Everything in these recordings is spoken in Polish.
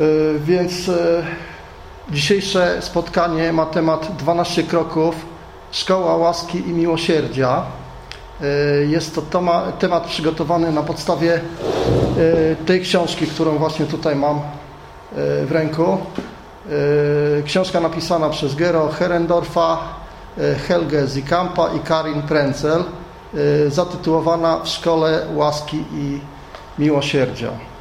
Y, więc y, dzisiejsze spotkanie ma temat 12 kroków Szkoła Łaski i Miłosierdzia. Y, jest to temat przygotowany na podstawie tej książki, którą właśnie tutaj mam w ręku. Książka napisana przez Gero Herendorfa, Helge Zikampa i Karin Prenzel, zatytułowana W Szkole Łaski i Miłosierdzia. Y,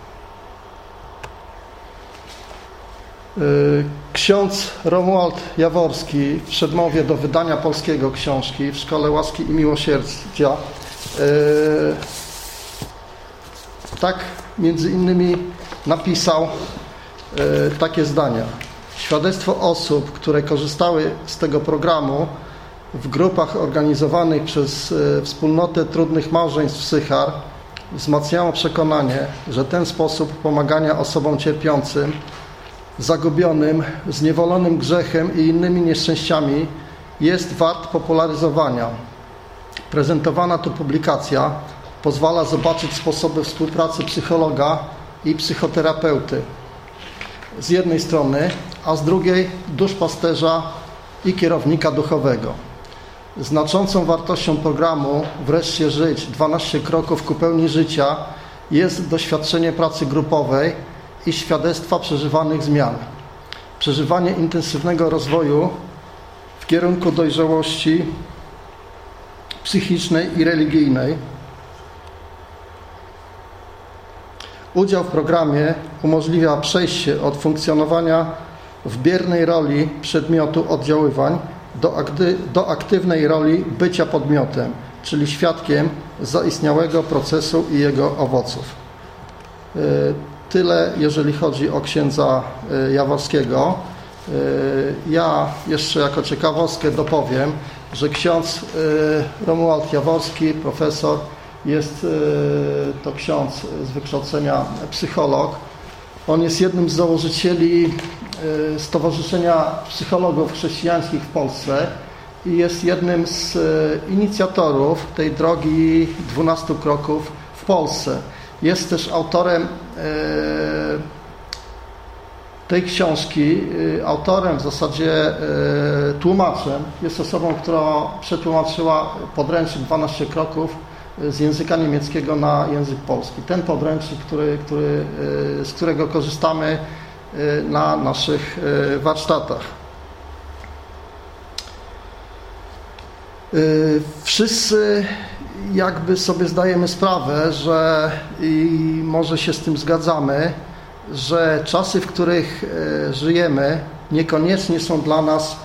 ksiądz Romuald Jaworski w przedmowie do wydania polskiego książki w Szkole Łaski i Miłosierdzia y, tak między innymi napisał y, takie zdania. Świadectwo osób, które korzystały z tego programu w grupach organizowanych przez Wspólnotę Trudnych Małżeństw Sychar wzmacniało przekonanie, że ten sposób pomagania osobom cierpiącym zagubionym, zniewolonym grzechem i innymi nieszczęściami jest wart popularyzowania. Prezentowana tu publikacja pozwala zobaczyć sposoby współpracy psychologa i psychoterapeuty z jednej strony, a z drugiej duszpasterza i kierownika duchowego. Znaczącą wartością programu Wreszcie Żyć 12 kroków ku pełni życia jest doświadczenie pracy grupowej i świadectwa przeżywanych zmian. Przeżywanie intensywnego rozwoju w kierunku dojrzałości psychicznej i religijnej. Udział w programie umożliwia przejście od funkcjonowania w biernej roli przedmiotu oddziaływań do, akty do aktywnej roli bycia podmiotem, czyli świadkiem zaistniałego procesu i jego owoców. Tyle, jeżeli chodzi o księdza y, Jaworskiego. Y, ja jeszcze jako ciekawostkę dopowiem, że ksiądz y, Romuald Jaworski, profesor, jest to ksiądz z wykształcenia psycholog. On jest jednym z założycieli Stowarzyszenia Psychologów Chrześcijańskich w Polsce i jest jednym z inicjatorów tej drogi 12 kroków w Polsce. Jest też autorem e, tej książki, e, autorem w zasadzie e, tłumaczem, jest osobą, która przetłumaczyła podręcznik 12 kroków z języka niemieckiego na język polski. Ten podręcznik, który, który, z którego korzystamy na naszych warsztatach. Wszyscy jakby sobie zdajemy sprawę, że i może się z tym zgadzamy, że czasy, w których e, żyjemy, niekoniecznie są dla nas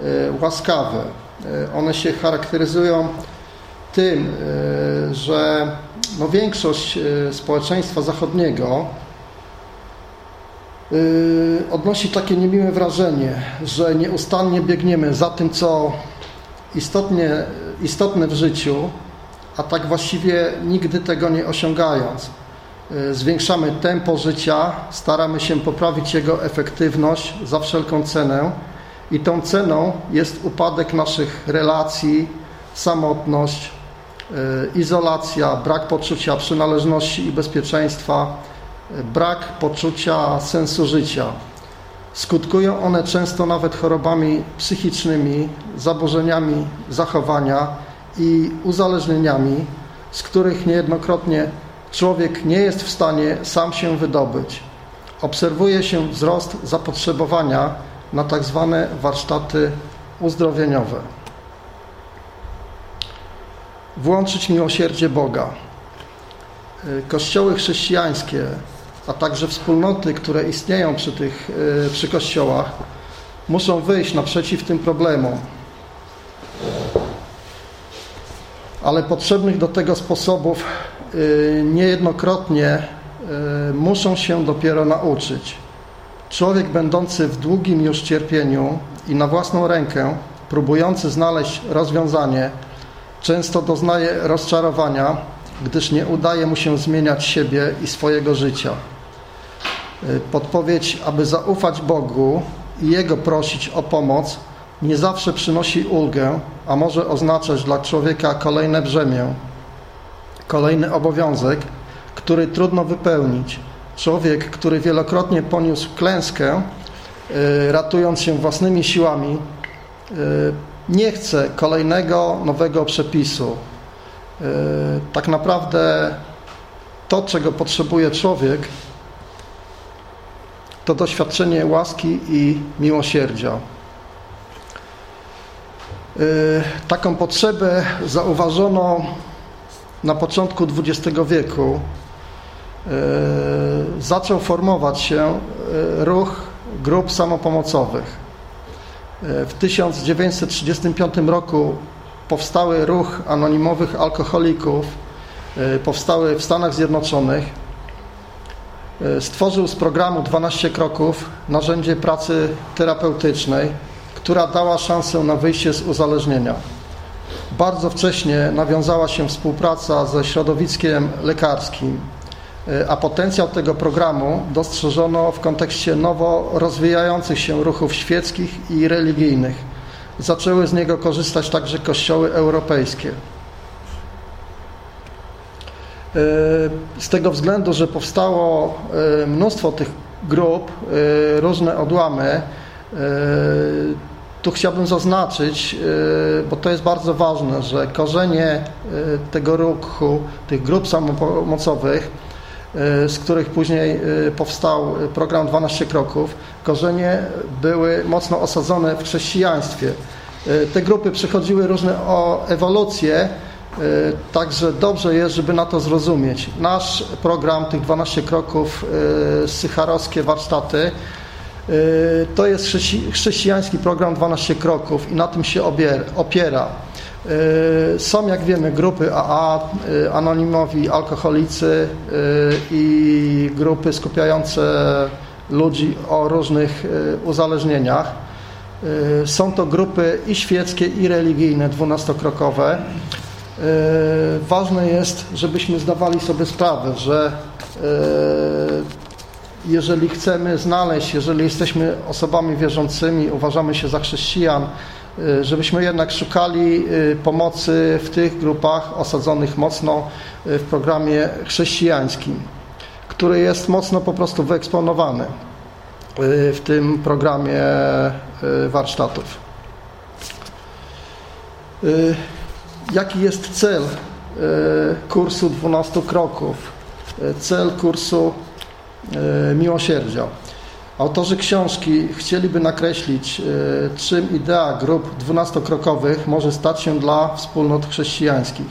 e, łaskawe. E, one się charakteryzują tym, że no większość społeczeństwa zachodniego odnosi takie niemiłe wrażenie, że nieustannie biegniemy za tym, co istotnie, istotne w życiu, a tak właściwie nigdy tego nie osiągając. Y, zwiększamy tempo życia, staramy się poprawić jego efektywność za wszelką cenę i tą ceną jest upadek naszych relacji, samotność, y, izolacja, brak poczucia przynależności i bezpieczeństwa, y, brak poczucia sensu życia. Skutkują one często nawet chorobami psychicznymi, zaburzeniami zachowania, i uzależnieniami, z których niejednokrotnie człowiek nie jest w stanie sam się wydobyć. Obserwuje się wzrost zapotrzebowania na tak zwane warsztaty uzdrowieniowe. Włączyć miłosierdzie Boga. Kościoły chrześcijańskie, a także wspólnoty, które istnieją przy tych przy kościołach, muszą wyjść naprzeciw tym problemom ale potrzebnych do tego sposobów y, niejednokrotnie y, muszą się dopiero nauczyć. Człowiek będący w długim już cierpieniu i na własną rękę próbujący znaleźć rozwiązanie, często doznaje rozczarowania, gdyż nie udaje mu się zmieniać siebie i swojego życia. Y, podpowiedź, aby zaufać Bogu i Jego prosić o pomoc, nie zawsze przynosi ulgę, a może oznaczać dla człowieka kolejne brzemię, kolejny obowiązek, który trudno wypełnić, człowiek, który wielokrotnie poniósł klęskę, ratując się własnymi siłami, nie chce kolejnego nowego przepisu. Tak naprawdę to, czego potrzebuje człowiek, to doświadczenie łaski i miłosierdzia. Y, taką potrzebę zauważono na początku XX wieku. Y, zaczął formować się y, ruch grup samopomocowych. W 1935 roku powstały ruch anonimowych alkoholików, powstały w Stanach Zjednoczonych stworzył z programu 12 kroków narzędzie pracy terapeutycznej, która dała szansę na wyjście z uzależnienia. Bardzo wcześnie nawiązała się współpraca ze środowiskiem lekarskim, e, a potencjał tego programu dostrzeżono w kontekście nowo rozwijających się ruchów świeckich i religijnych. Zaczęły z niego korzystać także kościoły europejskie. E, z tego względu, że powstało e, mnóstwo tych grup, różne odłamy, tu chciałbym zaznaczyć, bo to jest bardzo ważne, że korzenie tego ruchu, tych grup samopomocowych, z których później powstał program 12 kroków, korzenie były mocno osadzone w chrześcijaństwie. Te grupy przechodziły różne ewolucje, także dobrze jest, żeby na to zrozumieć. Nasz program, tych 12 kroków, sycharowskie warsztaty, to jest chrześcijański program 12 kroków i na tym się opiera. Są, jak wiemy, grupy AA, anonimowi alkoholicy i grupy skupiające ludzi o różnych uzależnieniach. Są to grupy i świeckie, i religijne, dwunastokrokowe. Ważne jest, żebyśmy zdawali sobie sprawę, że jeżeli chcemy znaleźć, jeżeli jesteśmy osobami wierzącymi, uważamy się za chrześcijan, e, żebyśmy jednak szukali pomocy w tych grupach osadzonych mocno w programie chrześcijańskim, który jest mocno po prostu wyeksponowany w tym programie warsztatów. Jaki jest cel kursu 12 kroków? Cel kursu miłosierdzia. Autorzy książki chcieliby nakreślić, czym idea grup dwunastokrokowych może stać się dla wspólnot chrześcijańskich.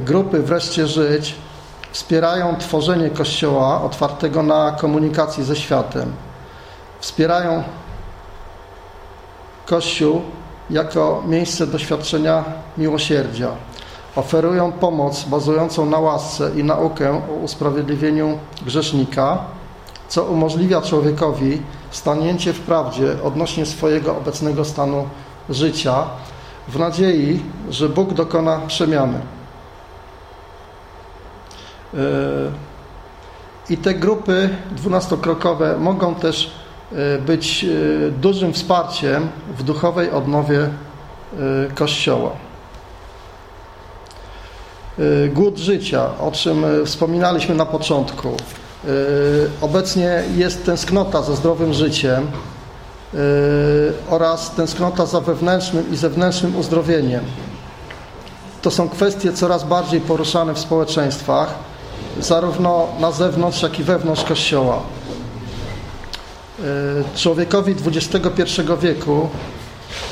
Grupy Wreszcie Żyć wspierają tworzenie Kościoła otwartego na komunikację ze światem. Wspierają Kościół jako miejsce doświadczenia miłosierdzia. Oferują pomoc bazującą na łasce i naukę o usprawiedliwieniu grzesznika, co umożliwia człowiekowi stanięcie w prawdzie odnośnie swojego obecnego stanu życia, w nadziei, że Bóg dokona przemiany. E, I te grupy dwunastokrokowe mogą też E, być e, dużym wsparciem w duchowej odnowie Kościoła. Głód życia, o czym wspominaliśmy na początku. Obecnie jest tęsknota za zdrowym życiem oraz tęsknota za wewnętrznym i zewnętrznym uzdrowieniem. To są kwestie coraz bardziej poruszane w społeczeństwach, zarówno na zewnątrz, jak i wewnątrz Kościoła. Człowiekowi XXI wieku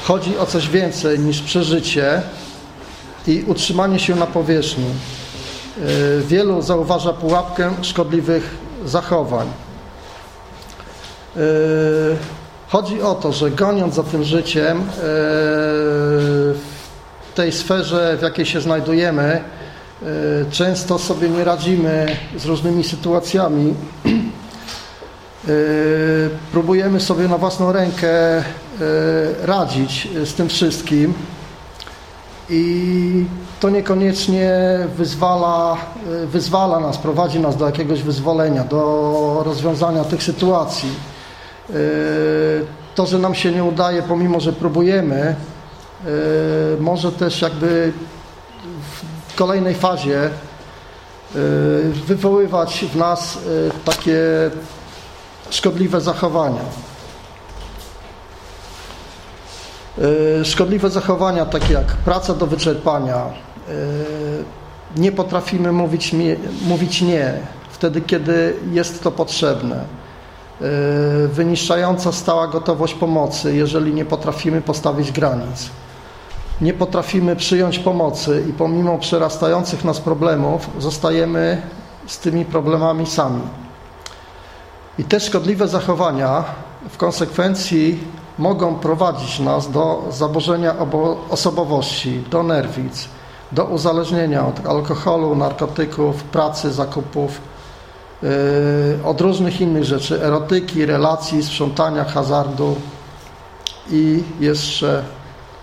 chodzi o coś więcej niż przeżycie i utrzymanie się na powierzchni. E, wielu zauważa pułapkę szkodliwych zachowań. E, chodzi o to, że goniąc za tym życiem w tej sferze, w jakiej się znajdujemy, często sobie nie radzimy z różnymi sytuacjami E, próbujemy sobie na własną rękę e, radzić z tym wszystkim i to niekoniecznie wyzwala, e, wyzwala nas, prowadzi nas do jakiegoś wyzwolenia, do rozwiązania tych sytuacji. To, że nam się nie udaje, pomimo że próbujemy, może też jakby w kolejnej fazie wywoływać w nas takie szkodliwe zachowania. Szkodliwe zachowania takie jak praca do wyczerpania, nie potrafimy mówić, mówić nie wtedy, kiedy jest to potrzebne, wyniszczająca stała gotowość pomocy, jeżeli nie potrafimy postawić granic nie potrafimy przyjąć pomocy i pomimo przerastających nas problemów zostajemy z tymi problemami sami. I te szkodliwe zachowania w konsekwencji mogą prowadzić nas do zaburzenia osobowości, do nerwic, do uzależnienia od alkoholu, narkotyków, pracy, zakupów, yy, od różnych innych rzeczy, erotyki, relacji, sprzątania, hazardu i jeszcze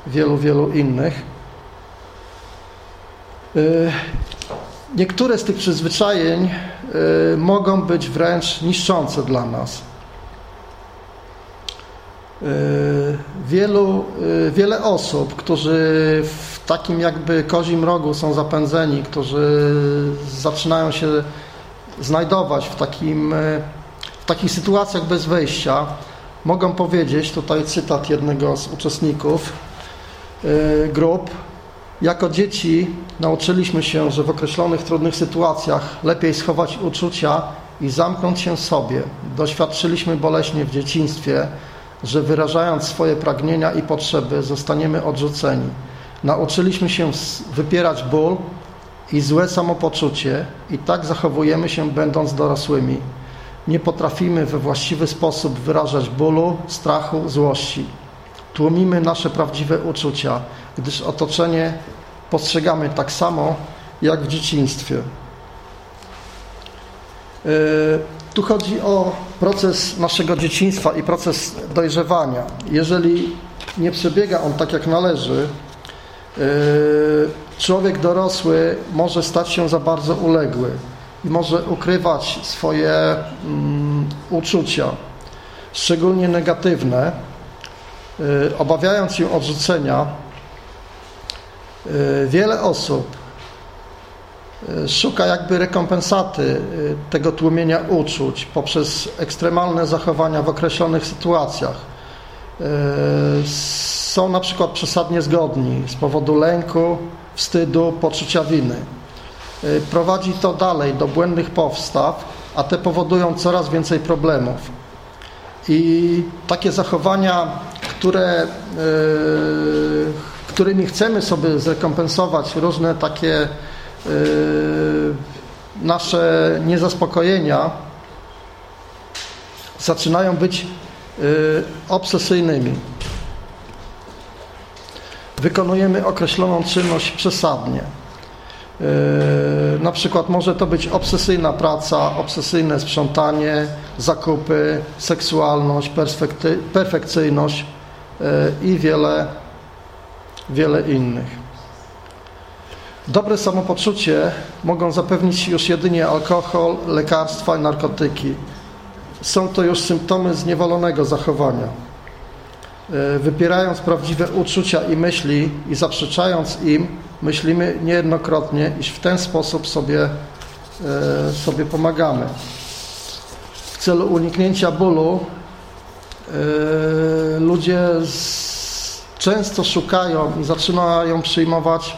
wielu, wielu innych. Y, niektóre z tych przyzwyczajeń y, mogą być wręcz niszczące dla nas. Y, wielu, wiele osób, którzy w takim jakby kozim rogu są zapędzeni, którzy zaczynają się znajdować w, takim, w takich sytuacjach bez wejścia, mogą powiedzieć, tutaj cytat jednego z uczestników, grup. Jako dzieci nauczyliśmy się, że w określonych trudnych sytuacjach lepiej schować uczucia i zamknąć się sobie. Doświadczyliśmy boleśnie w dzieciństwie, że wyrażając swoje pragnienia i potrzeby zostaniemy odrzuceni. Nauczyliśmy się wypierać ból i złe samopoczucie i tak zachowujemy się będąc dorosłymi. Nie potrafimy we właściwy sposób wyrażać bólu, strachu, złości. Tłumimy nasze prawdziwe uczucia, gdyż otoczenie postrzegamy tak samo jak w dzieciństwie. E, tu chodzi o proces naszego dzieciństwa i proces dojrzewania. Jeżeli nie przebiega on tak jak należy, e, człowiek dorosły może stać się za bardzo uległy i może ukrywać swoje mm, uczucia, szczególnie negatywne, Y, obawiając się odrzucenia, y, wiele osób y, szuka jakby rekompensaty tego tłumienia uczuć poprzez ekstremalne zachowania w określonych sytuacjach. Są na przykład przesadnie zgodni z powodu lęku, wstydu, poczucia winy. Prowadzi to dalej do błędnych powstaw, a te powodują coraz więcej problemów. I takie zachowania które, którymi chcemy sobie zrekompensować różne takie nasze niezaspokojenia, zaczynają być e, obsesyjnymi. Wykonujemy określoną czynność przesadnie. Na przykład może to być obsesyjna praca, obsesyjne sprzątanie, zakupy, seksualność, perfekcyjność, i wiele, wiele innych. Dobre samopoczucie mogą zapewnić już jedynie alkohol, lekarstwa i narkotyki. Są to już symptomy zniewolonego zachowania. E, wypierając prawdziwe uczucia i myśli i zaprzeczając im, myślimy niejednokrotnie, iż w ten sposób sobie, e, sobie pomagamy. W celu uniknięcia bólu Yy, ludzie często szukają i zaczynają przyjmować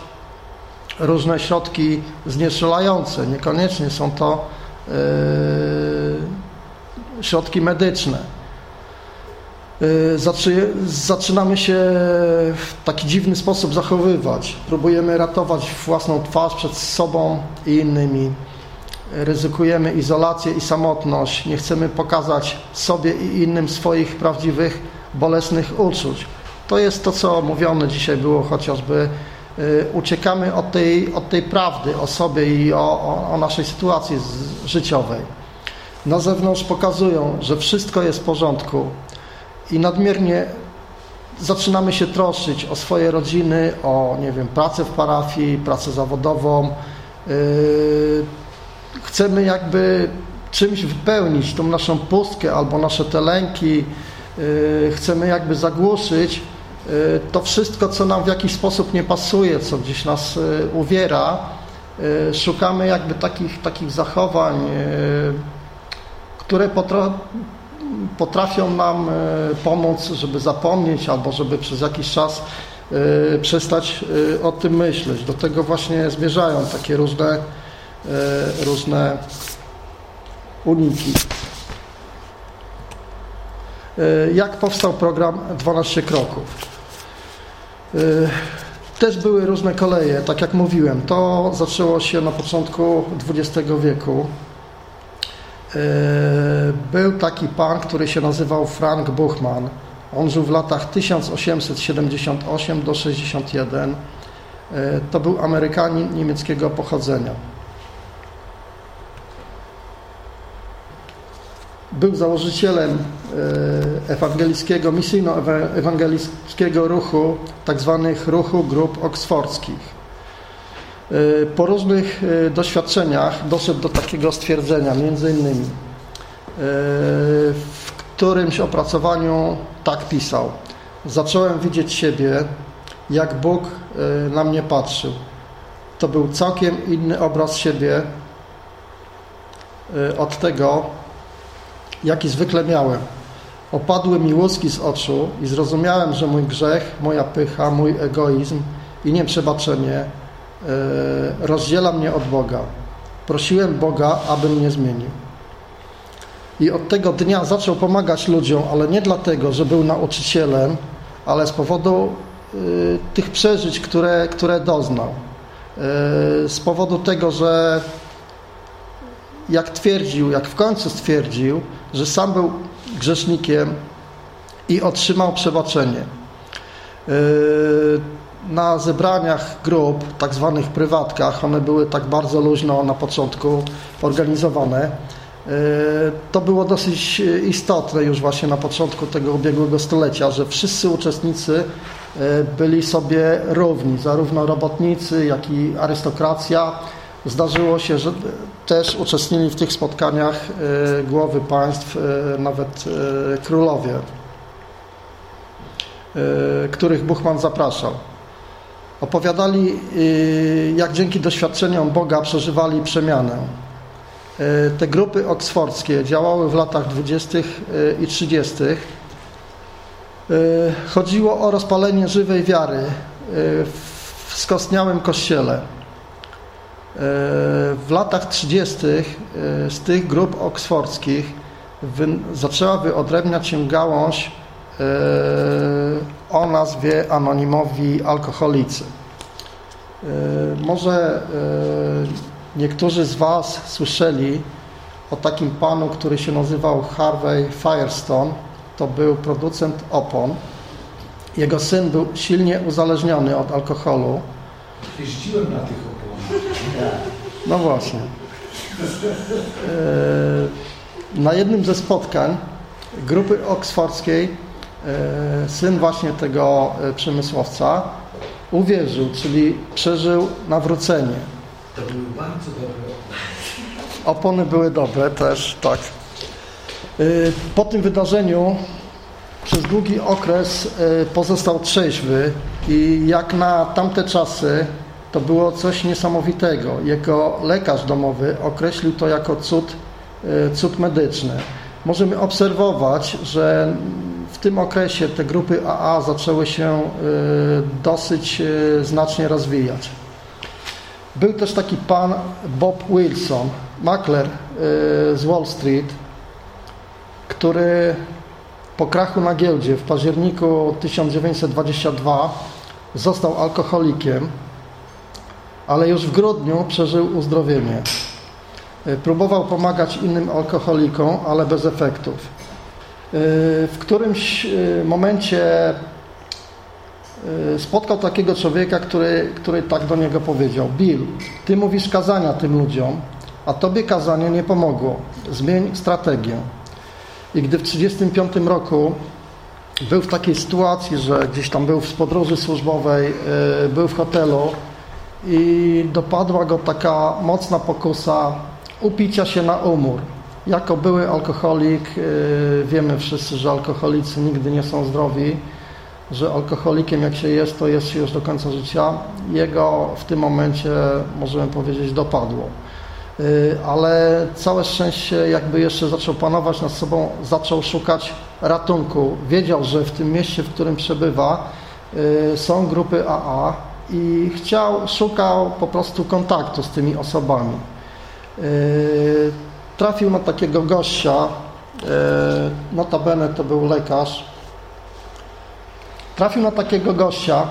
różne środki znieczulające. Niekoniecznie są to yy, środki medyczne. Yy, zaczynamy się w taki dziwny sposób zachowywać. Próbujemy ratować własną twarz przed sobą i innymi ryzykujemy izolację i samotność, nie chcemy pokazać sobie i innym swoich prawdziwych, bolesnych uczuć. To jest to, co mówione dzisiaj było chociażby. Y, uciekamy od tej, od tej prawdy o sobie i o, o, o naszej sytuacji życiowej. Na zewnątrz pokazują, że wszystko jest w porządku i nadmiernie zaczynamy się troszczyć o swoje rodziny, o nie wiem, pracę w parafii, pracę zawodową, yy, chcemy jakby czymś wypełnić tą naszą pustkę albo nasze te lęki, y, chcemy jakby zagłuszyć to wszystko, co nam w jakiś sposób nie pasuje, co gdzieś nas y, uwiera szukamy jakby takich, takich zachowań, które potrafią nam pomóc, żeby zapomnieć albo żeby przez jakiś czas przestać o tym myśleć. Do tego właśnie zmierzają takie różne, różne uniki. Jak powstał program 12 kroków? E, też były różne koleje, tak jak mówiłem. To zaczęło się na początku XX wieku. E, był taki pan, który się nazywał Frank Buchmann. On żył w latach 1878 do 61. To był Amerykanin niemieckiego pochodzenia. Był założycielem e, ewangelickiego, misyjno-ewangelickiego ruchu, tak zwanych ruchu grup oksfordzkich. E, po różnych e, doświadczeniach doszedł do takiego stwierdzenia, między innymi w którymś opracowaniu tak pisał. Zacząłem widzieć siebie, jak Bóg na mnie patrzył. To był całkiem inny obraz siebie od tego, jaki zwykle miałem. Opadły mi łuski z oczu i zrozumiałem, że mój grzech, moja pycha, mój egoizm i nieprzebaczenie e, rozdziela mnie od Boga. Prosiłem Boga, aby mnie zmienił. I od tego dnia zaczął pomagać ludziom, ale nie dlatego, że był nauczycielem, ale z powodu y, tych przeżyć, które, które doznał. Y, z powodu tego, że jak twierdził, jak w końcu stwierdził, że sam był grzesznikiem i otrzymał przebaczenie. Yy, na zebraniach grup, tak zwanych prywatkach, one były tak bardzo luźno na początku organizowane. Yy, to było dosyć istotne już właśnie na początku tego ubiegłego stulecia, że wszyscy uczestnicy yy, byli sobie równi, zarówno robotnicy, jak i arystokracja. Zdarzyło się, że też uczestnili w tych spotkaniach e, głowy państw, e, nawet e, królowie, których Buchman zapraszał. Opowiadali, jak dzięki doświadczeniom Boga przeżywali przemianę. Te grupy oksfordzkie działały w latach 20. i 30. Chodziło o rozpalenie żywej wiary w skostniałym kościele. W latach 30. E, z tych grup oksfordzkich zaczęła wyodrębniać się gałąź e, o nazwie anonimowi alkoholicy. E, może niektórzy z Was słyszeli o takim panu, który się nazywał Harvey Firestone. To był producent opon. Jego syn był silnie uzależniony od alkoholu. Jeździłem na tych no właśnie. E, na jednym ze spotkań grupy oksfordzkiej e, syn właśnie tego e, przemysłowca uwierzył, czyli przeżył nawrócenie. To były bardzo dobre opony. były dobre też, tak. Po tym wydarzeniu przez długi okres pozostał trzeźwy i jak na tamte czasy to było coś niesamowitego. Jego lekarz domowy określił to jako cud, e, cud medyczny. Możemy obserwować, że w tym okresie te grupy AA zaczęły się e, dosyć e, znacznie rozwijać. Był też taki pan Bob Wilson, makler z Wall Street, który po krachu na giełdzie w październiku 1922 został alkoholikiem ale już w grudniu przeżył uzdrowienie. E, próbował pomagać innym alkoholikom, ale bez efektów. E, w którymś e, momencie spotkał takiego człowieka, który, który tak do niego powiedział: Bill, ty mówisz kazania tym ludziom, a tobie kazanie nie pomogło. Zmień strategię. I gdy w 1935 roku był w takiej sytuacji, że gdzieś tam był w podróży służbowej, był w hotelu, i dopadła go taka mocna pokusa upicia się na umór. Jako były alkoholik, y, wiemy wszyscy, że alkoholicy nigdy nie są zdrowi, że alkoholikiem jak się jest, to jest się już do końca życia. Jego w tym momencie, możemy powiedzieć, dopadło. Y, ale całe szczęście jakby jeszcze zaczął panować nad sobą, zaczął szukać ratunku. Wiedział, że w tym mieście, w którym przebywa, y, są grupy AA i chciał, szukał po prostu kontaktu z tymi osobami. Y, trafił na takiego gościa, notabene to był lekarz, trafił na takiego gościa,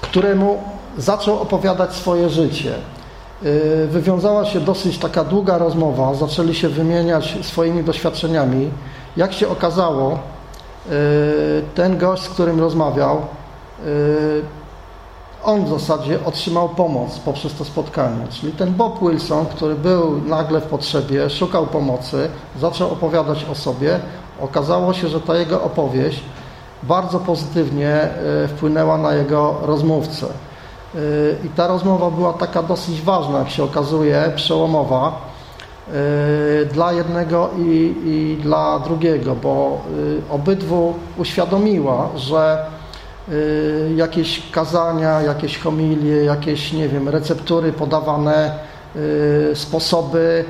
któremu zaczął opowiadać swoje życie. Y, wywiązała się dosyć taka długa rozmowa, zaczęli się wymieniać swoimi doświadczeniami. Jak się okazało, ten gość, z którym rozmawiał, on w zasadzie otrzymał pomoc poprzez to spotkanie. Czyli ten Bob Wilson, który był nagle w potrzebie, szukał pomocy, zaczął opowiadać o sobie. Okazało się, że ta jego opowieść bardzo pozytywnie wpłynęła na jego rozmówcę. I ta rozmowa była taka dosyć ważna, jak się okazuje, przełomowa y, dla jednego i, i dla drugiego, bo obydwu uświadomiła, że jakieś kazania, jakieś homilie, jakieś, nie wiem, receptury podawane, sposoby,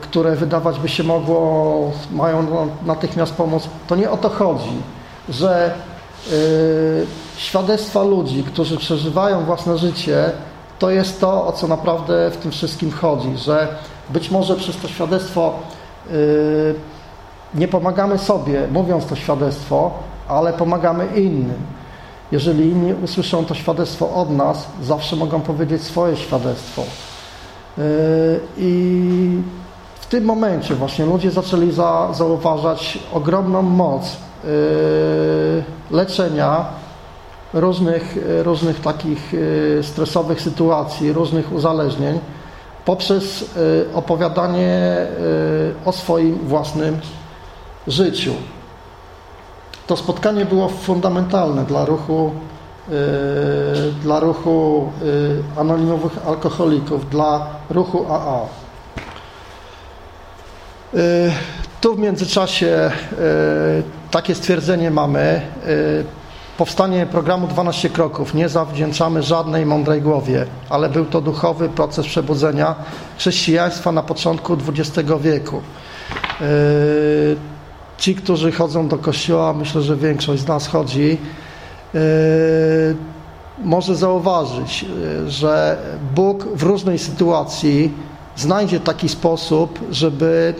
które wydawać by się mogło, mają natychmiast pomóc. To nie o to chodzi, że świadectwa ludzi, którzy przeżywają własne życie, to jest to, o co naprawdę w tym wszystkim chodzi, że być może przez to świadectwo nie pomagamy sobie, mówiąc to świadectwo, ale pomagamy innym. Jeżeli inni usłyszą to świadectwo od nas, zawsze mogą powiedzieć swoje świadectwo. Yy, I w tym momencie właśnie ludzie zaczęli za, zauważać ogromną moc yy, leczenia różnych, różnych takich stresowych sytuacji, różnych uzależnień poprzez opowiadanie o swoim własnym życiu. To spotkanie było fundamentalne dla ruchu, dla ruchu anonimowych alkoholików, dla ruchu AA. Tu w międzyczasie takie stwierdzenie mamy. Powstanie programu 12 kroków nie zawdzięczamy żadnej mądrej głowie, ale był to duchowy proces przebudzenia chrześcijaństwa na początku XX wieku. Ci, którzy chodzą do kościoła, myślę, że większość z nas chodzi, yy, może zauważyć, yy, że Bóg w różnej sytuacji znajdzie taki sposób, żeby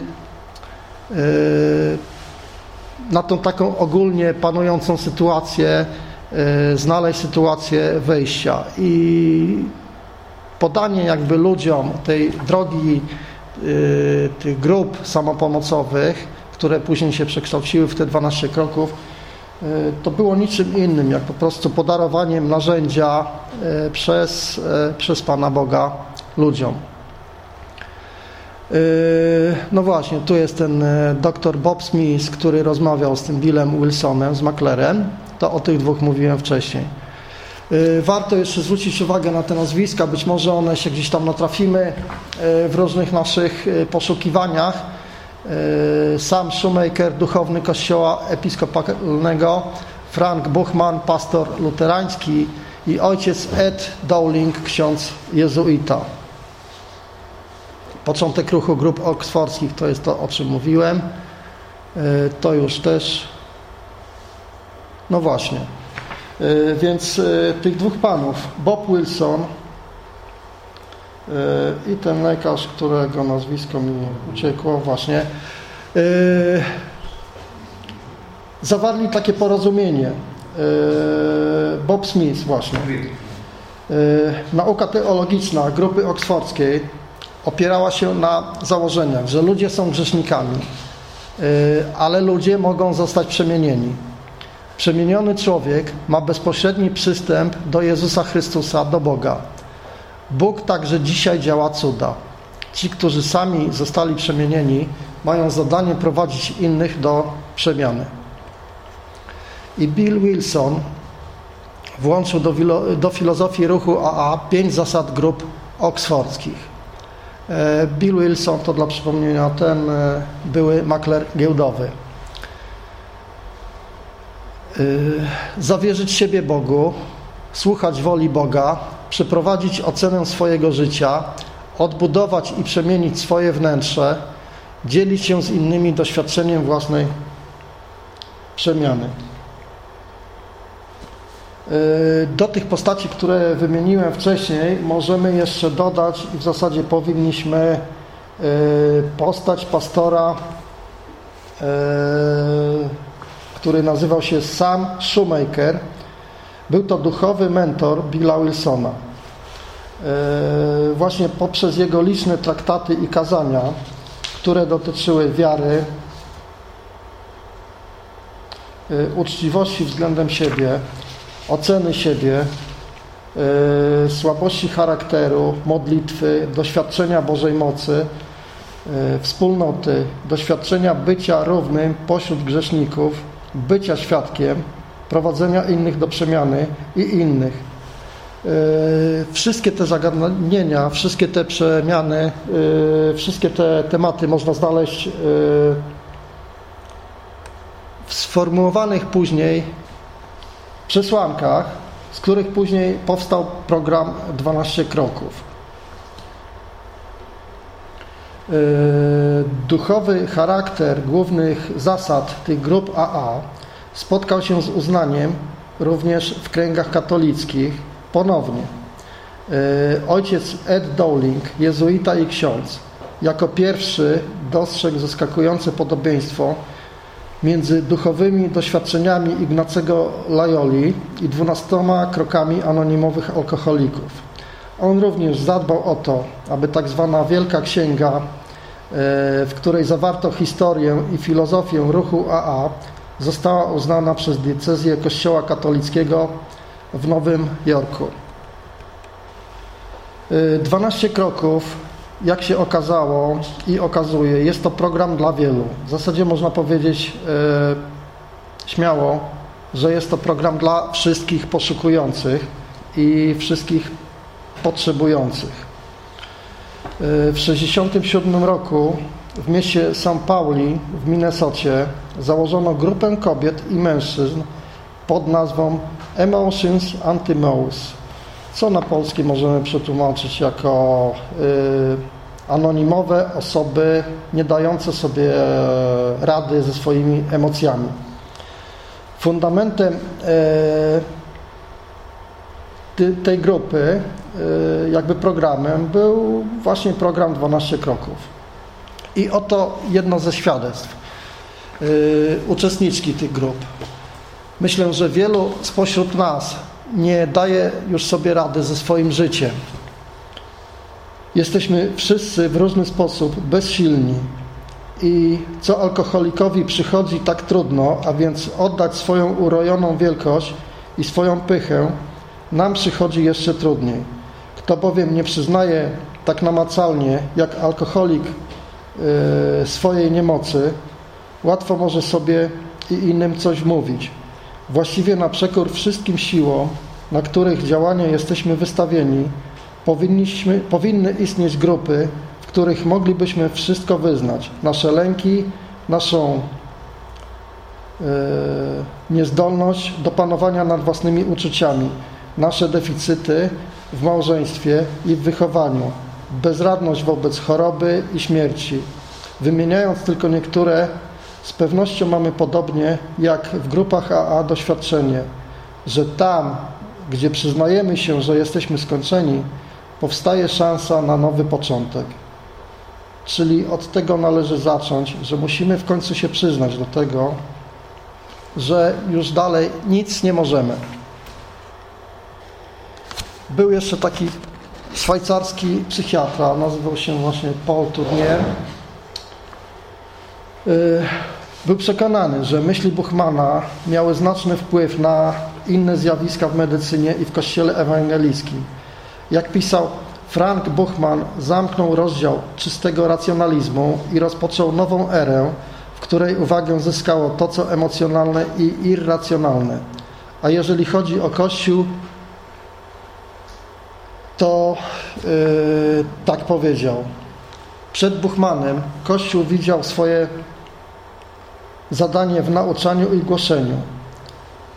na tą taką ogólnie panującą sytuację e, znaleźć sytuację wejścia. I podanie jakby ludziom tej drogi e, tych grup samopomocowych, które później się przekształciły w te 12 kroków, e, to było niczym innym, jak po prostu podarowaniem narzędzia przez, przez Pana Boga ludziom. No właśnie, tu jest ten e, dr Bob Smith, który rozmawiał z tym Billem Wilsonem, z Maklerem. To o tych dwóch mówiłem wcześniej. Warto jeszcze zwrócić uwagę na te nazwiska, być może one się gdzieś tam natrafimy e, w różnych naszych e, poszukiwaniach. Sam Shoemaker, duchowny kościoła episkopalnego, Frank Buchman, pastor luterański i ojciec Ed Dowling, ksiądz jezuita. Początek ruchu grup oksfordzkich to jest to, o czym mówiłem. E, to już też. No właśnie. E, więc e, tych dwóch panów, Bob Wilson i ten lekarz, którego nazwisko mi uciekło właśnie, zawarli takie porozumienie. Bob Smith właśnie. Nauka teologiczna grupy oksfordzkiej opierała się na założeniach, że ludzie są grzesznikami, ale ludzie mogą zostać przemienieni. Przemieniony człowiek ma bezpośredni przystęp do Jezusa Chrystusa, do Boga. Bóg także dzisiaj działa cuda. Ci, którzy sami zostali przemienieni, mają zadanie prowadzić innych do przemiany. I Bill Wilson włączył do, do filozofii ruchu AA pięć zasad grup oksfordzkich. E, Bill Wilson to dla przypomnienia ten e, były makler giełdowy. zawierzyć siebie Bogu, słuchać woli Boga, przeprowadzić ocenę swojego życia, odbudować i przemienić swoje wnętrze, dzielić się z innymi doświadczeniem własnej przemiany. Do tych postaci, które wymieniłem wcześniej, możemy jeszcze dodać i w zasadzie powinniśmy postać pastora, który nazywał się Sam Shoemaker. Był to duchowy mentor Billa Wilsona. Właśnie poprzez jego liczne traktaty i kazania, które dotyczyły wiary, uczciwości względem siebie, oceny siebie, słabości charakteru, modlitwy, doświadczenia Bożej mocy, wspólnoty, doświadczenia bycia równym pośród grzeszników, bycia świadkiem, prowadzenia innych do przemiany i innych. Wszystkie te zagadnienia, wszystkie te przemiany, wszystkie te tematy można znaleźć w sformułowanych później przesłankach, z których później powstał program 12 kroków. Duchowy charakter głównych zasad tych grup AA spotkał się z uznaniem również w kręgach katolickich ponownie. Ojciec Ed Dowling, jezuita i ksiądz, jako pierwszy dostrzegł zaskakujące podobieństwo między duchowymi doświadczeniami Ignacego Lajoli i dwunastoma krokami anonimowych alkoholików. On również zadbał o to, aby tak zwana Wielka Księga, e, w której zawarto historię i filozofię ruchu AA, została uznana przez diecezję Kościoła katolickiego w Nowym Jorku. 12 kroków jak się okazało i okazuje, jest to program dla wielu. W zasadzie można powiedzieć e, śmiało, że jest to program dla wszystkich poszukujących i wszystkich potrzebujących. E, w 1967 roku w mieście St. Pauli w Minnesocie założono grupę kobiet i mężczyzn pod nazwą Emotions Anti-Mouse co na polski możemy przetłumaczyć jako y, anonimowe osoby nie dające sobie rady ze swoimi emocjami. Fundamentem y, tej grupy, y, jakby programem, był właśnie program 12 kroków. I oto jedno ze świadectw uczestniczki tych grup. Myślę, że wielu spośród nas nie daje już sobie rady ze swoim życiem. Jesteśmy wszyscy w różny sposób bezsilni i co alkoholikowi przychodzi tak trudno, a więc oddać swoją urojoną wielkość i swoją pychę, nam przychodzi jeszcze trudniej. Kto bowiem nie przyznaje tak namacalnie, jak alkoholik swojej niemocy, łatwo może sobie i innym coś mówić. Właściwie na przekór wszystkim siłom, na których działania jesteśmy wystawieni, powinniśmy, powinny istnieć grupy, w których moglibyśmy wszystko wyznać. Nasze lęki, naszą e, niezdolność do panowania nad własnymi uczuciami, nasze deficyty w małżeństwie i w wychowaniu, bezradność wobec choroby i śmierci. Wymieniając tylko niektóre z pewnością mamy podobnie jak w grupach AA doświadczenie, że tam, gdzie przyznajemy się, że jesteśmy skończeni, powstaje szansa na nowy początek. Czyli od tego należy zacząć, że musimy w końcu się przyznać do tego, że już dalej nic nie możemy. Był jeszcze taki szwajcarski psychiatra, nazywał się właśnie Paul Tournier. Y, był przekonany, że myśli Buchmana miały znaczny wpływ na inne zjawiska w medycynie i w kościele ewangelickim. Jak pisał Frank Buchman, zamknął rozdział czystego racjonalizmu i rozpoczął nową erę, w której uwagę zyskało to, co emocjonalne i irracjonalne. A jeżeli chodzi o Kościół, to yy, tak powiedział. Przed Buchmanem Kościół widział swoje zadanie w nauczaniu i głoszeniu.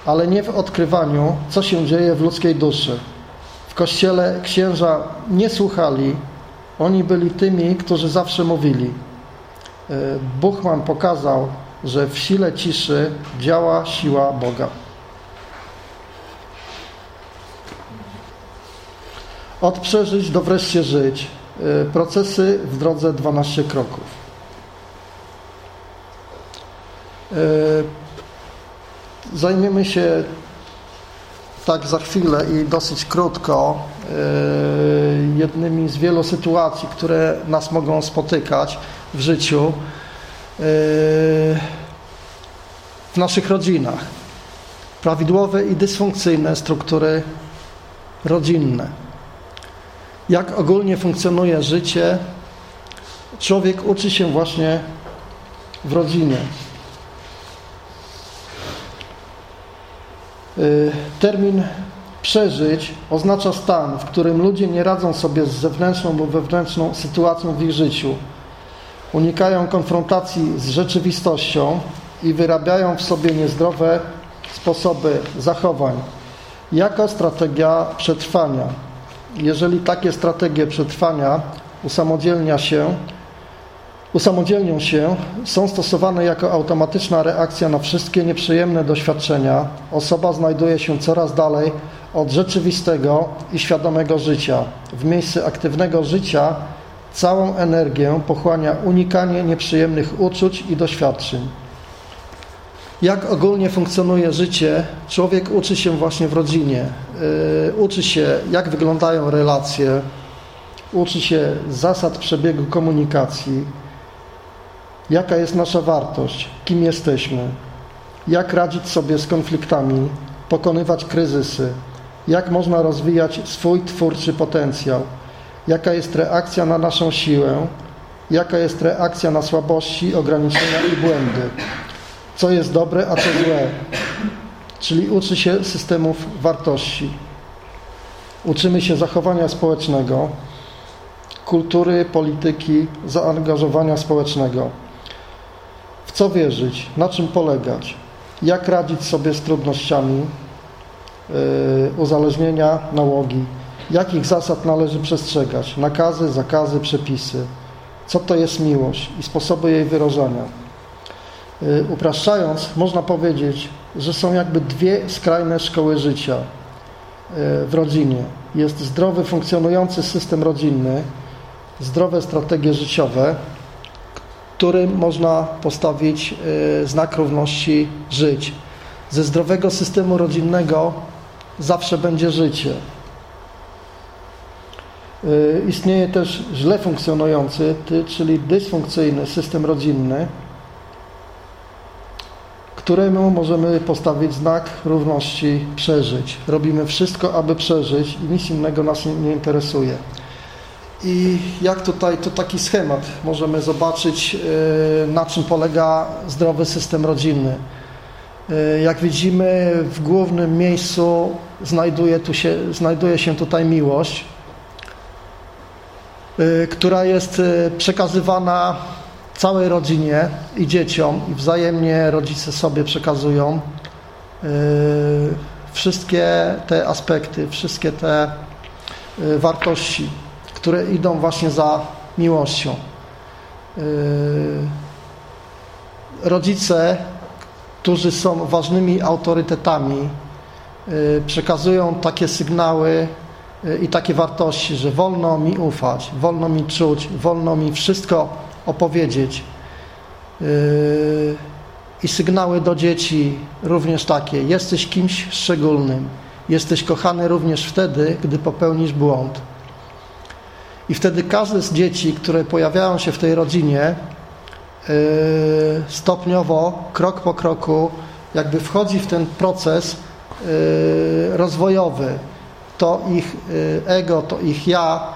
ale nie w odkrywaniu, co się dzieje w ludzkiej duszy. W kościele księża nie słuchali, oni byli tymi, którzy zawsze mówili. E, Buchman pokazał, że w sile ciszy działa siła Boga. Od przeżyć do wreszcie żyć. E, procesy w drodze 12 kroków. E, zajmiemy się tak za chwilę i dosyć krótko jednymi z wielu sytuacji, które nas mogą spotykać w życiu w naszych rodzinach. Prawidłowe i dysfunkcyjne struktury rodzinne. Jak ogólnie funkcjonuje życie, człowiek uczy się właśnie w rodzinie. Y, termin przeżyć oznacza stan, w którym ludzie nie radzą sobie z zewnętrzną lub wewnętrzną sytuacją w ich życiu. Unikają konfrontacji z rzeczywistością i wyrabiają w sobie niezdrowe sposoby zachowań jako strategia przetrwania. Jeżeli takie strategie przetrwania usamodzielnia się, usamodzielnią się, są stosowane jako automatyczna reakcja na wszystkie nieprzyjemne doświadczenia, osoba znajduje się coraz dalej od rzeczywistego i świadomego życia. W miejsce aktywnego życia całą energię pochłania unikanie nieprzyjemnych uczuć i doświadczeń. Jak ogólnie funkcjonuje życie, człowiek uczy się właśnie w rodzinie. Yy, uczy się, jak wyglądają relacje, uczy się zasad przebiegu komunikacji, jaka jest nasza wartość, kim jesteśmy, jak radzić sobie z konfliktami, pokonywać kryzysy, jak można rozwijać swój twórczy potencjał, jaka jest reakcja na naszą siłę, jaka jest reakcja na słabości, ograniczenia i błędy, co jest dobre, a co złe. Czyli uczy się systemów wartości. Uczymy się zachowania społecznego, kultury, polityki, zaangażowania społecznego. W co wierzyć, na czym polegać, jak radzić sobie z trudnościami, yy, uzależnienia, nałogi, jakich zasad należy przestrzegać, nakazy, zakazy, przepisy, co to jest miłość i sposoby jej wyrażania. Yy, upraszczając, można powiedzieć, że są jakby dwie skrajne szkoły życia yy, w rodzinie. Jest zdrowy, funkcjonujący system rodzinny, zdrowe strategie życiowe, którym można postawić y, znak równości żyć. Ze zdrowego systemu rodzinnego zawsze będzie życie. Y, istnieje też źle funkcjonujący, czyli dysfunkcyjny system rodzinny, któremu możemy postawić znak równości przeżyć. Robimy wszystko, aby przeżyć i nic innego nas nie interesuje. I jak tutaj, to taki schemat możemy zobaczyć, e, na czym polega zdrowy system rodzinny. E, jak widzimy, w głównym miejscu znajduje, tu się, znajduje się tutaj miłość, e, która jest przekazywana całej rodzinie i dzieciom, i wzajemnie rodzice sobie przekazują wszystkie te aspekty, wszystkie te wartości które idą właśnie za miłością. Yy, rodzice, którzy są ważnymi autorytetami, przekazują takie sygnały i takie wartości, że wolno mi ufać, wolno mi czuć, wolno mi wszystko opowiedzieć. I sygnały do dzieci również takie: jesteś kimś szczególnym, jesteś kochany również wtedy, gdy popełnisz błąd. I wtedy każde z dzieci, które pojawiają się w tej rodzinie, yy, stopniowo, krok po kroku, jakby wchodzi w ten proces yy, rozwojowy. To ich yy, ego, to ich ja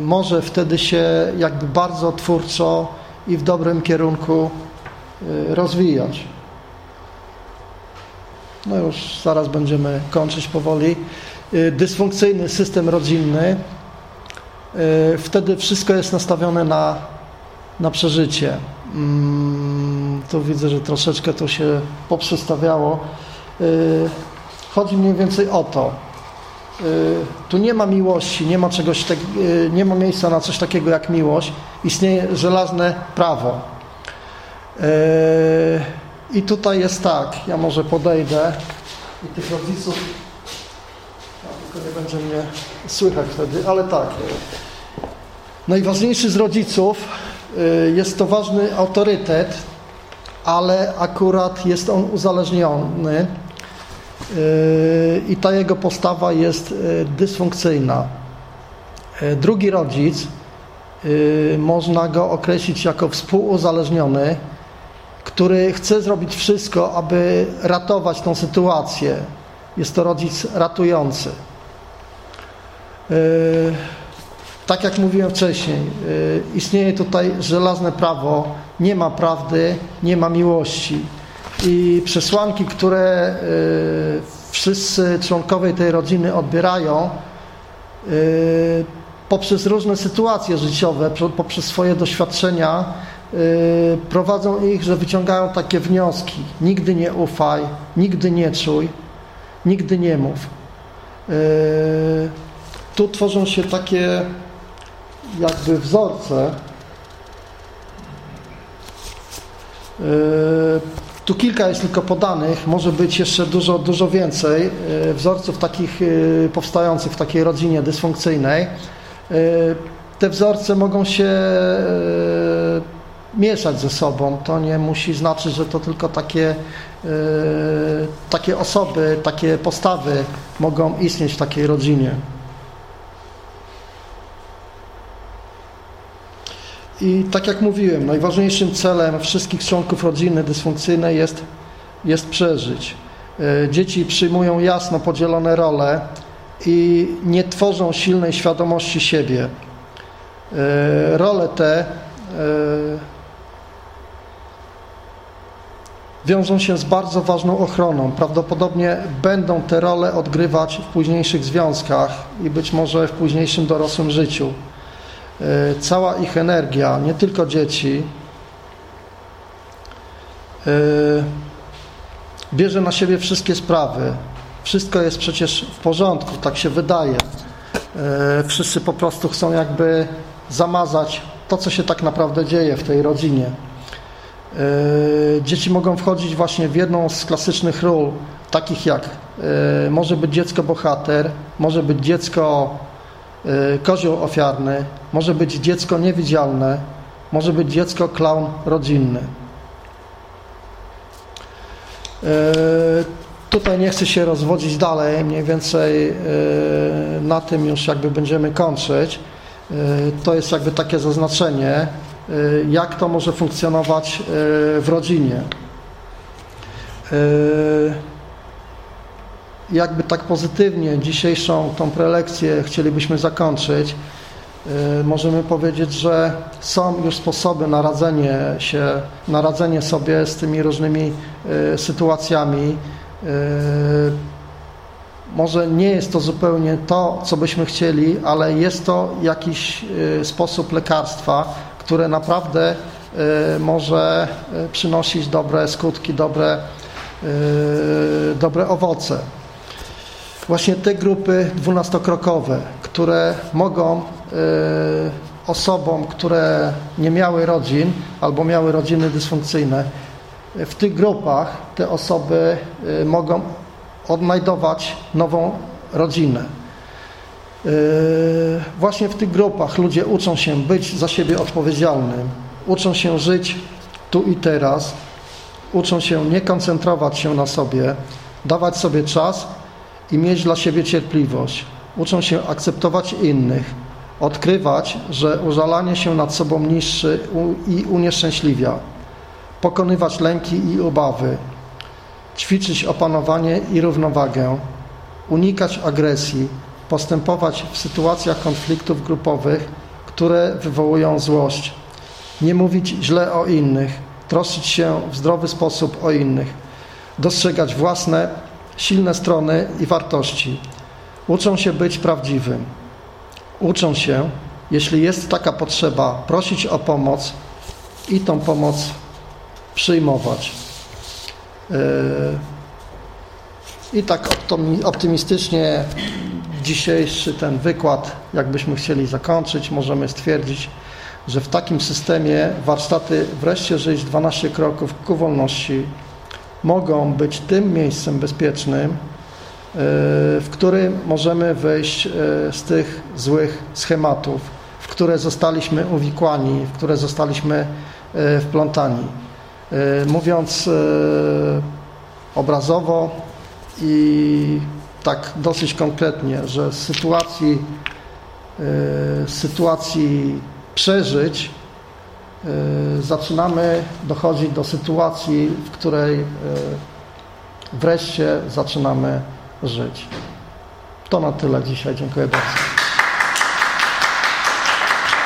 może wtedy się jakby bardzo twórczo i w dobrym kierunku rozwijać. No już zaraz będziemy kończyć powoli. Dysfunkcyjny system rodzinny wtedy wszystko jest nastawione na, na przeżycie. Mm, tu widzę, że troszeczkę to się poprzestawiało. Chodzi mniej więcej o to. Tu nie ma miłości, nie ma, czegoś tak, nie ma miejsca na coś takiego jak miłość. Istnieje żelazne prawo. I tutaj jest tak, ja może podejdę i tych rodziców, tylko nie będzie mnie słychać wtedy, ale tak. Najważniejszy z rodziców jest to ważny autorytet, ale akurat jest on uzależniony i ta jego postawa jest dysfunkcyjna. Drugi rodzic, można go określić jako współuzależniony, który chce zrobić wszystko, aby ratować tą sytuację. Jest to rodzic ratujący. Tak jak mówiłem wcześniej, istnieje tutaj żelazne prawo, nie ma prawdy, nie ma miłości. I przesłanki, które wszyscy członkowie tej rodziny odbierają poprzez różne sytuacje życiowe, poprzez swoje doświadczenia, prowadzą ich, że wyciągają takie wnioski. Nigdy nie ufaj, nigdy nie czuj, nigdy nie mów. Tu tworzą się takie jakby wzorce. Tu kilka jest tylko podanych, może być jeszcze dużo, dużo więcej wzorców takich powstających w takiej rodzinie dysfunkcyjnej. Te wzorce mogą się mieszać ze sobą. To nie musi znaczyć, że to tylko takie, takie osoby, takie postawy mogą istnieć w takiej rodzinie. I tak jak mówiłem, najważniejszym celem wszystkich członków rodziny dysfunkcyjnej jest, jest przeżyć. Dzieci przyjmują jasno podzielone role i nie tworzą silnej świadomości siebie. Role te wiążą się z bardzo ważną ochroną. Prawdopodobnie będą te role odgrywać w późniejszych związkach i być może w późniejszym dorosłym życiu. Cała ich energia, nie tylko dzieci, bierze na siebie wszystkie sprawy. Wszystko jest przecież w porządku, tak się wydaje. Wszyscy po prostu chcą jakby zamazać to, co się tak naprawdę dzieje w tej rodzinie. Dzieci mogą wchodzić właśnie w jedną z klasycznych ról, takich jak może być dziecko bohater, może być dziecko kozioł ofiarny, może być dziecko niewidzialne, może być dziecko klaun rodzinny. Tutaj nie chcę się rozwodzić dalej, mniej więcej na tym już jakby będziemy kończyć. To jest jakby takie zaznaczenie, jak to może funkcjonować w rodzinie. Jakby tak pozytywnie dzisiejszą tą prelekcję chcielibyśmy zakończyć, możemy powiedzieć, że są już sposoby na radzenie się, na radzenie sobie z tymi różnymi sytuacjami. Może nie jest to zupełnie to, co byśmy chcieli, ale jest to jakiś sposób lekarstwa, które naprawdę może przynosić dobre skutki, dobre, dobre owoce. Właśnie te grupy dwunastokrokowe, które mogą osobom, które nie miały rodzin albo miały rodziny dysfunkcyjne, w tych grupach te osoby mogą odnajdować nową rodzinę. Właśnie w tych grupach ludzie uczą się być za siebie odpowiedzialnym, uczą się żyć tu i teraz, uczą się nie koncentrować się na sobie, dawać sobie czas i mieć dla siebie cierpliwość. Uczą się akceptować innych, odkrywać, że użalanie się nad sobą niższy i unieszczęśliwia, pokonywać lęki i obawy, ćwiczyć opanowanie i równowagę, unikać agresji, postępować w sytuacjach konfliktów grupowych, które wywołują złość, nie mówić źle o innych, troszczyć się w zdrowy sposób o innych, dostrzegać własne silne strony i wartości. Uczą się być prawdziwym. Uczą się, jeśli jest taka potrzeba, prosić o pomoc i tą pomoc przyjmować. I tak optymistycznie dzisiejszy ten wykład, jakbyśmy chcieli zakończyć, możemy stwierdzić, że w takim systemie warsztaty wreszcie żyć 12 kroków ku wolności mogą być tym miejscem bezpiecznym, y, w którym możemy wyjść y, z tych złych schematów, w które zostaliśmy uwikłani, w które zostaliśmy y, wplątani. Mówiąc obrazowo i tak dosyć konkretnie, że z sytuacji, sytuacji przeżyć zaczynamy dochodzić do sytuacji, w której y, wreszcie zaczynamy żyć. To na tyle dzisiaj. Dziękuję bardzo.